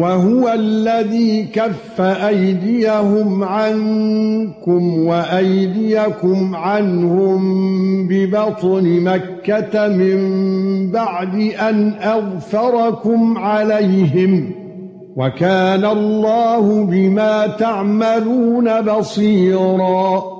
وهو الذي كف أيديهم عنكم وأيديكم عنهم ببطن مكة من بعد أن أغفركم عليهم وكان الله بما تعملون بصيرا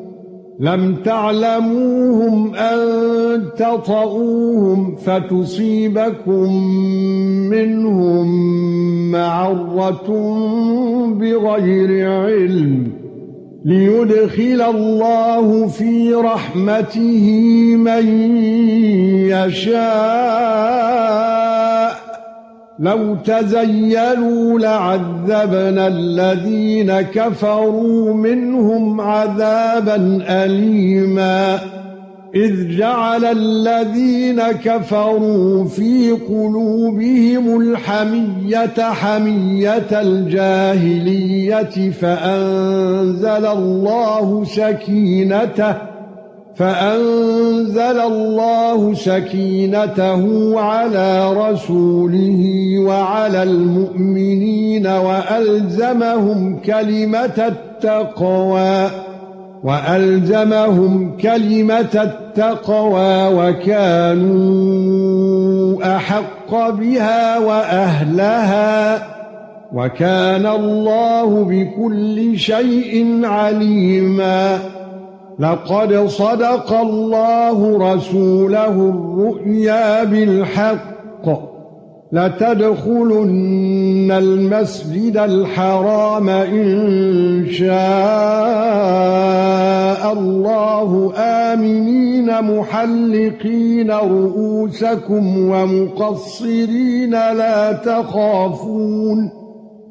لم تعلموهم أن تطؤوهم فتصيبكم منهم معرة بغير علم ليدخل الله في رحمته من يشاء. لو تزيلوا لعذبنا الذين كفروا منهم عذابا اليما. إذ جعل الذين كفروا في قلوبهم الحمية حمية الجاهلية فأنزل الله سكينته فأنزل الله سكينته على رسوله وعلى المؤمنين وألزمهم كلمة التقوى وألزمهم كلمة التقوى وكانوا أحق بها وأهلها وكان الله بكل شيء عليما. لقد صدق الله رسوله الرؤيا بالحق لتدخلن المسجد الحرام إن شاء الله. آمنين محلقين رؤوسكم ومقصرين لا تخافون.